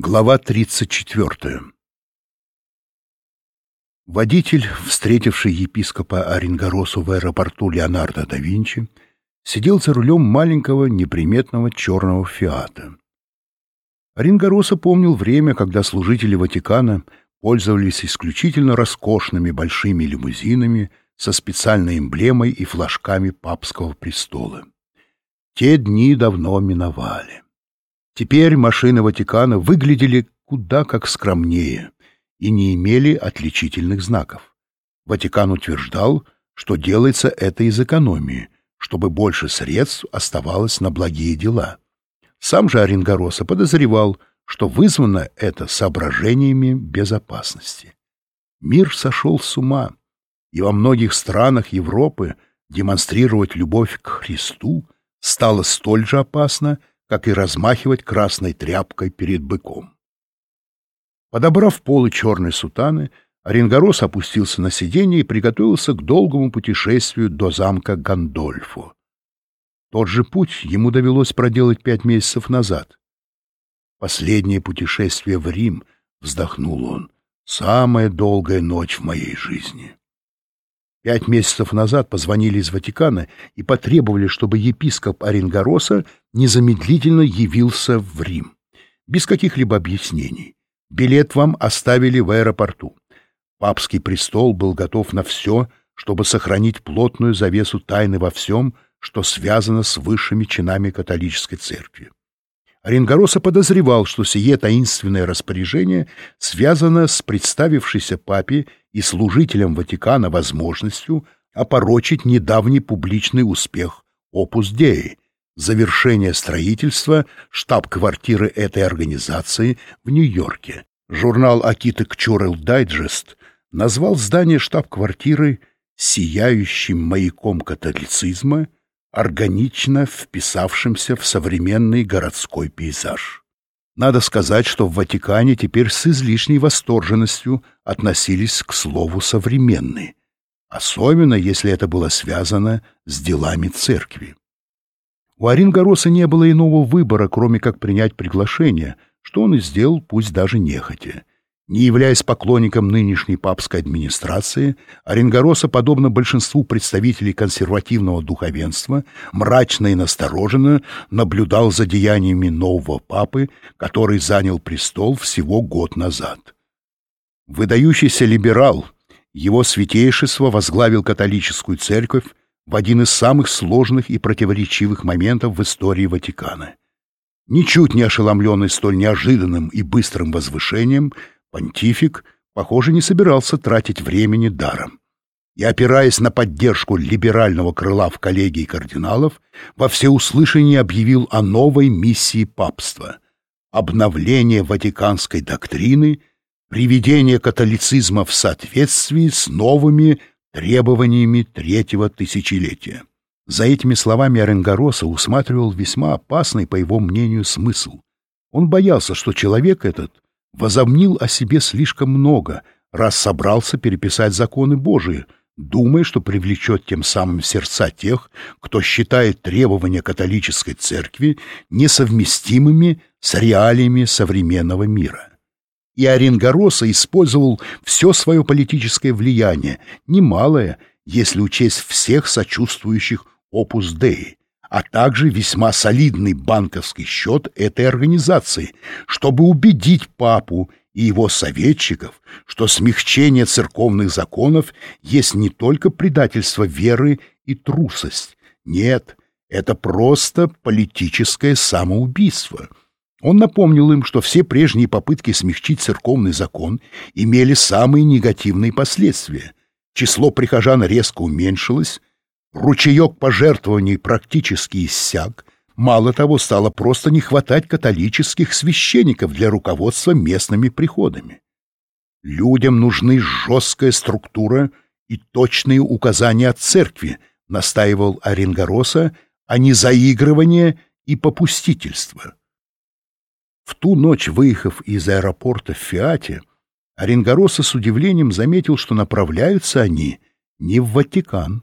Глава 34 Водитель, встретивший епископа Оренгоросу в аэропорту Леонардо да Винчи, сидел за рулем маленького неприметного черного «Фиата». Оренгороса помнил время, когда служители Ватикана пользовались исключительно роскошными большими лимузинами со специальной эмблемой и флажками папского престола. Те дни давно миновали. Теперь машины Ватикана выглядели куда как скромнее и не имели отличительных знаков. Ватикан утверждал, что делается это из экономии, чтобы больше средств оставалось на благие дела. Сам же Оренгороса подозревал, что вызвано это соображениями безопасности. Мир сошел с ума, и во многих странах Европы демонстрировать любовь к Христу стало столь же опасно, как и размахивать красной тряпкой перед быком. Подобрав полы черной сутаны, Оренгорос опустился на сиденье и приготовился к долгому путешествию до замка Гандольфо. Тот же путь ему довелось проделать пять месяцев назад. «Последнее путешествие в Рим», — вздохнул он, — «самая долгая ночь в моей жизни». Пять месяцев назад позвонили из Ватикана и потребовали, чтобы епископ Оренгороса незамедлительно явился в Рим. Без каких-либо объяснений. Билет вам оставили в аэропорту. Папский престол был готов на все, чтобы сохранить плотную завесу тайны во всем, что связано с высшими чинами католической церкви. Оренгороса подозревал, что сие таинственное распоряжение связано с представившейся папе и служителям Ватикана возможностью опорочить недавний публичный успех «Опус Деи» — завершение строительства штаб-квартиры этой организации в Нью-Йорке. Журнал «Architectural Digest» назвал здание штаб-квартиры «сияющим маяком католицизма» органично вписавшимся в современный городской пейзаж. Надо сказать, что в Ватикане теперь с излишней восторженностью относились к слову «современный», особенно если это было связано с делами церкви. У Оренгороса не было иного выбора, кроме как принять приглашение, что он и сделал, пусть даже нехотя. Не являясь поклонником нынешней папской администрации, Оренгороса, подобно большинству представителей консервативного духовенства, мрачно и настороженно наблюдал за деяниями нового папы, который занял престол всего год назад. Выдающийся либерал, его святейшество возглавил католическую церковь в один из самых сложных и противоречивых моментов в истории Ватикана. Ничуть не ошеломленный столь неожиданным и быстрым возвышением – Понтифик, похоже, не собирался тратить времени даром. И, опираясь на поддержку либерального крыла в коллегии кардиналов, во всеуслышание объявил о новой миссии папства — обновление ватиканской доктрины, приведение католицизма в соответствии с новыми требованиями третьего тысячелетия. За этими словами Оренгороса усматривал весьма опасный, по его мнению, смысл. Он боялся, что человек этот — возомнил о себе слишком много, раз собрался переписать законы Божии, думая, что привлечет тем самым сердца тех, кто считает требования католической церкви несовместимыми с реалиями современного мира. И Оренгороса использовал все свое политическое влияние, немалое, если учесть всех сочувствующих опус Деи, а также весьма солидный банковский счет этой организации, чтобы убедить папу и его советчиков, что смягчение церковных законов есть не только предательство веры и трусость. Нет, это просто политическое самоубийство. Он напомнил им, что все прежние попытки смягчить церковный закон имели самые негативные последствия. Число прихожан резко уменьшилось, Ручеек пожертвований практически иссяк. Мало того, стало просто не хватать католических священников для руководства местными приходами. Людям нужны жесткая структура и точные указания от церкви, настаивал Оренгороса, а не заигрывание и попустительство. В ту ночь, выехав из аэропорта в Фиате, Оренгороса с удивлением заметил, что направляются они не в Ватикан,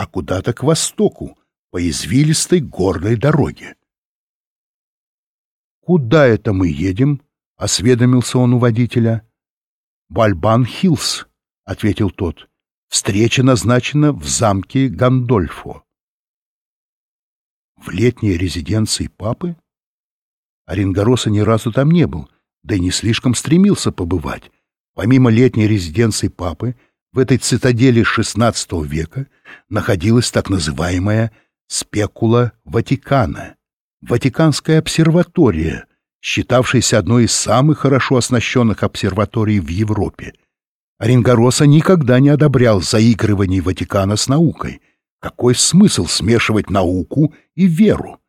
а куда-то к востоку, по извилистой горной дороге. «Куда это мы едем?» — осведомился он у водителя. «Бальбан-Хиллз», — ответил тот. «Встреча назначена в замке Гандольфо». В летней резиденции папы? Оренгороса ни разу там не был, да и не слишком стремился побывать. Помимо летней резиденции папы, в этой цитадели XVI века находилась так называемая спекула Ватикана, Ватиканская обсерватория, считавшаяся одной из самых хорошо оснащенных обсерваторий в Европе. Оренгороса никогда не одобрял заигрываний Ватикана с наукой. Какой смысл смешивать науку и веру?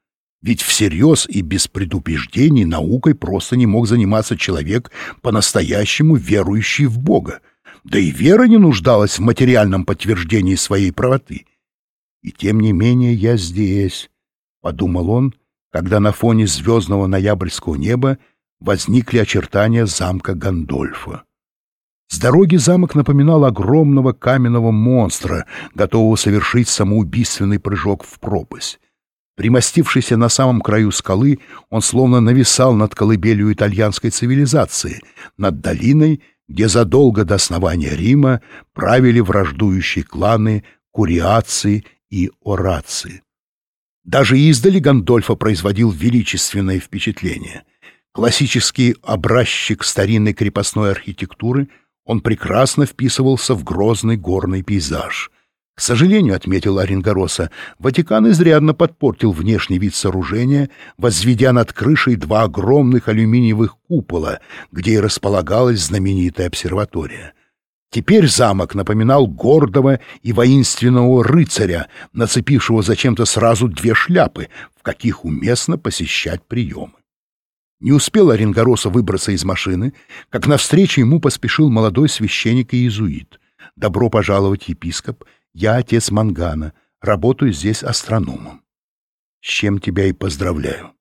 Ведь всерьез и без предупреждений наукой просто не мог заниматься человек, по-настоящему верующий в Бога. Да и вера не нуждалась в материальном подтверждении своей правоты. «И тем не менее я здесь», — подумал он, когда на фоне звездного ноябрьского неба возникли очертания замка Гандольфа. С дороги замок напоминал огромного каменного монстра, готового совершить самоубийственный прыжок в пропасть. Примостившийся на самом краю скалы, он словно нависал над колыбелью итальянской цивилизации, над долиной, где задолго до основания Рима правили враждующие кланы Куриации и Орации. Даже издали Гандольфа производил величественное впечатление. Классический образчик старинной крепостной архитектуры, он прекрасно вписывался в грозный горный пейзаж — к сожалению, отметил Оренгороса, Ватикан изрядно подпортил внешний вид сооружения, возведя над крышей два огромных алюминиевых купола, где и располагалась знаменитая обсерватория. Теперь замок напоминал гордого и воинственного рыцаря, нацепившего зачем-то сразу две шляпы, в каких уместно посещать приемы. Не успел Оренгороса выбраться из машины, как навстречу ему поспешил молодой священник и иезуит. «Добро пожаловать, епископ!» Я отец Мангана, работаю здесь астрономом. С чем тебя и поздравляю.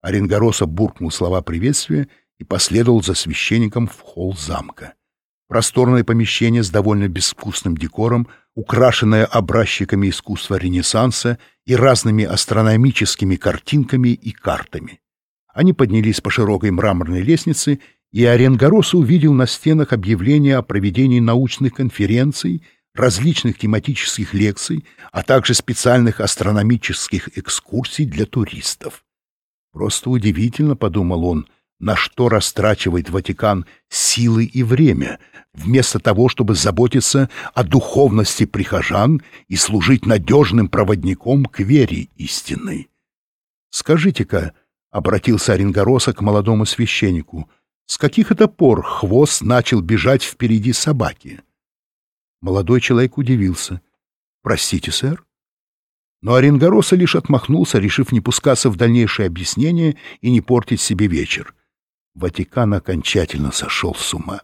Оренгороса буркнул слова приветствия и последовал за священником в холл замка. Просторное помещение с довольно безвкусным декором, украшенное образчиками искусства Ренессанса и разными астрономическими картинками и картами. Они поднялись по широкой мраморной лестнице, и Оренгороса увидел на стенах объявления о проведении научных конференций, различных тематических лекций, а также специальных астрономических экскурсий для туристов. Просто удивительно, — подумал он, — на что растрачивает Ватикан силы и время, вместо того, чтобы заботиться о духовности прихожан и служить надежным проводником к вере истинной. «Скажите-ка», — обратился Оренгороса к молодому священнику, — «с каких это пор хвост начал бежать впереди собаки?» Молодой человек удивился. «Простите, сэр?» Но Оренгороса лишь отмахнулся, решив не пускаться в дальнейшее объяснение и не портить себе вечер. Ватикан окончательно сошел с ума.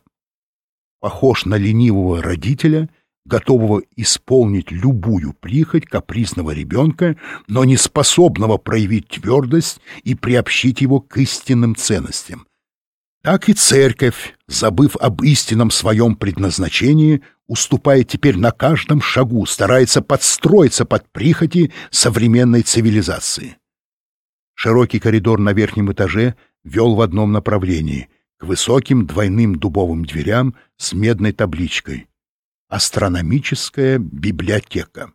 Похож на ленивого родителя, готового исполнить любую прихоть капризного ребенка, но не способного проявить твердость и приобщить его к истинным ценностям. Так и церковь, забыв об истинном своем предназначении, уступает теперь на каждом шагу, старается подстроиться под прихоти современной цивилизации. Широкий коридор на верхнем этаже вел в одном направлении — к высоким двойным дубовым дверям с медной табличкой «Астрономическая библиотека».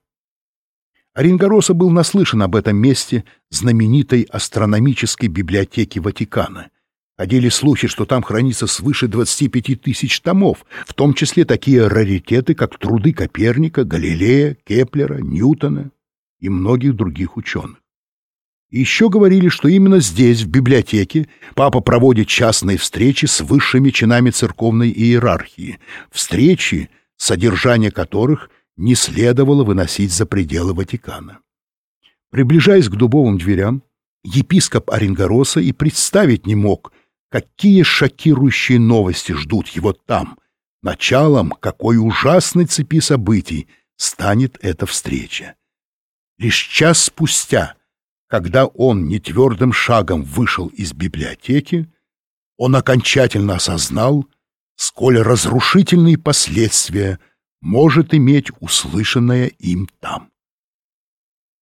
Оренгороса был наслышан об этом месте знаменитой астрономической библиотеки Ватикана — Ходили слухи, что там хранится свыше 25 тысяч томов, в том числе такие раритеты, как труды Коперника, Галилея, Кеплера, Ньютона и многих других ученых. Еще говорили, что именно здесь, в библиотеке, папа проводит частные встречи с высшими чинами церковной иерархии, встречи, содержание которых не следовало выносить за пределы Ватикана. Приближаясь к дубовым дверям, епископ Оренгороса и представить не мог, Какие шокирующие новости ждут его там? Началом какой ужасной цепи событий станет эта встреча. Лишь час спустя, когда он нетвердым шагом вышел из библиотеки, он окончательно осознал, сколь разрушительные последствия может иметь услышанное им там.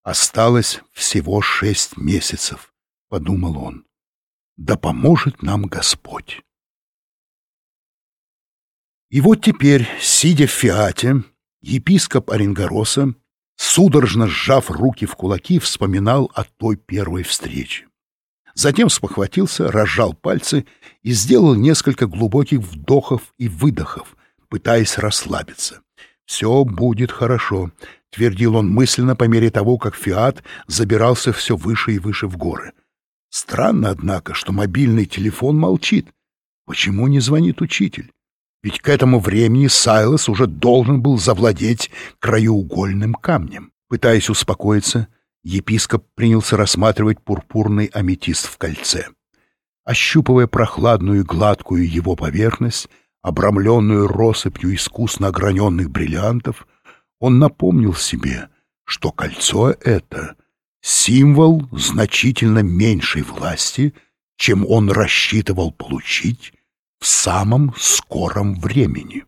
«Осталось всего шесть месяцев», — подумал он. Да поможет нам Господь. И вот теперь, сидя в фиате, епископ Оренгороса, судорожно сжав руки в кулаки, вспоминал о той первой встрече. Затем спохватился, разжал пальцы и сделал несколько глубоких вдохов и выдохов, пытаясь расслабиться. «Все будет хорошо», — твердил он мысленно по мере того, как «Фиат» забирался все выше и выше в горы. Странно, однако, что мобильный телефон молчит. Почему не звонит учитель? Ведь к этому времени Сайлос уже должен был завладеть краеугольным камнем. Пытаясь успокоиться, епископ принялся рассматривать пурпурный аметист в кольце. Ощупывая прохладную и гладкую его поверхность, обрамленную россыпью искусно ограненных бриллиантов, он напомнил себе, что кольцо это — символ значительно меньшей власти, чем он рассчитывал получить в самом скором времени.